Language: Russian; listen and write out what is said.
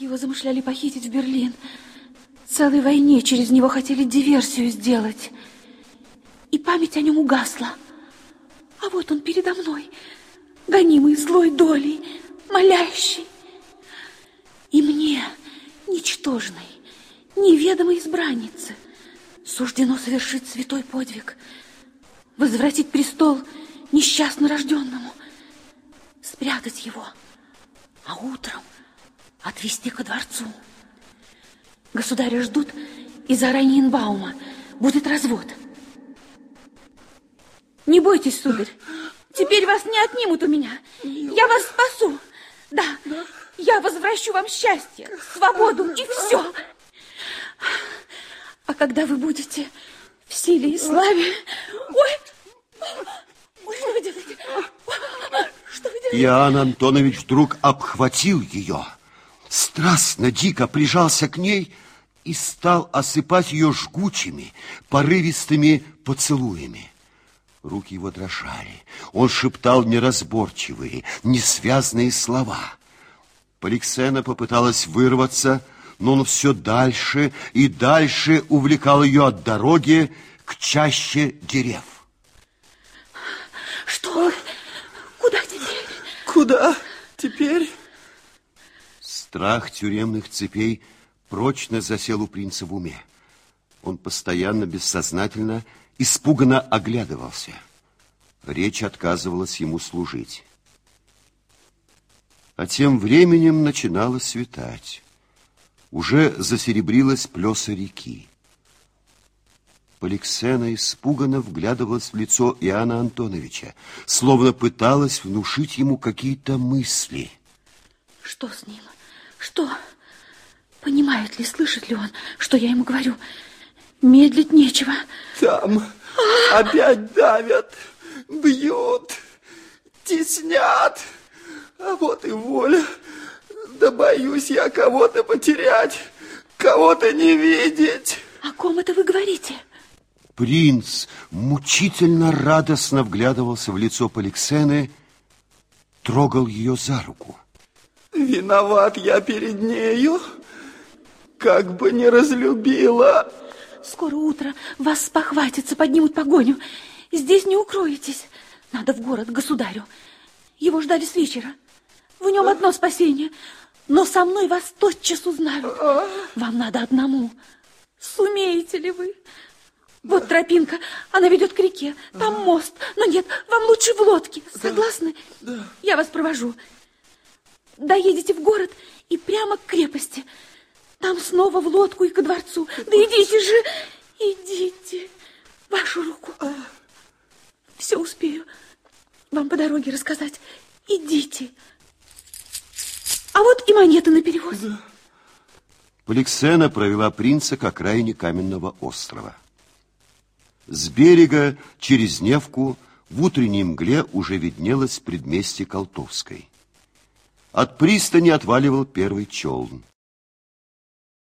Его замышляли похитить в Берлин. Целой войне через него хотели диверсию сделать. И память о нем угасла. А вот он передо мной, гонимый злой долей, молящий. И мне, ничтожной, неведомой избраннице, суждено совершить святой подвиг, возвратить престол несчастно рожденному, спрятать его, а утром отвезти ко дворцу. Государя ждут из Араньенбаума. Будет развод. Не бойтесь, сударь. Теперь вас не отнимут у меня. Я вас спасу. Да, я возвращу вам счастье, свободу и все. А когда вы будете в силе и славе... Ой что вы делаете? Что вы делаете? Иоанн Антонович вдруг обхватил ее, страстно, дико прижался к ней и стал осыпать ее жгучими, порывистыми поцелуями. Руки его дрожали. Он шептал неразборчивые, несвязные слова. Поликсена попыталась вырваться, но он все дальше и дальше увлекал ее от дороги к чаще дерев. Что? Куда теперь? Куда теперь? Страх тюремных цепей прочно засел у принца в уме. Он постоянно, бессознательно, испуганно оглядывался. Речь отказывалась ему служить. А тем временем начинало светать. Уже засеребрилась плеса реки. Поликсена испуганно вглядывалась в лицо Иоанна Антоновича, словно пыталась внушить ему какие-то мысли. Что с ним? Что? Понимает ли, слышит ли он, что я ему говорю? Медлить нечего. Там опять давят, бьют, теснят. А вот и воля. Да боюсь я кого-то потерять, кого-то не видеть. О ком это вы говорите? Принц мучительно радостно вглядывался в лицо Поликсены, трогал ее за руку. Виноват я перед нею, как бы не разлюбила. Скоро утро, вас спохватится, поднимут погоню. Здесь не укроетесь. Надо в город к государю. Его ждали с вечера. В нем одно спасение. Но со мной вас тотчас узнают. Вам надо одному. Сумеете ли вы? Вот тропинка, она ведет к реке. Там мост. Но нет, вам лучше в лодке. Согласны? Да. Я вас провожу. Доедете в город и прямо к крепости. Там снова в лодку и ко дворцу. Да идите же, идите. Вашу руку. Все успею вам по дороге рассказать. Идите. А вот и монеты на перевоз. Да. Поликсена провела принца к окраине каменного острова. С берега через Невку в утренней мгле уже виднелось предместье Колтовской. От пристани отваливал первый челн.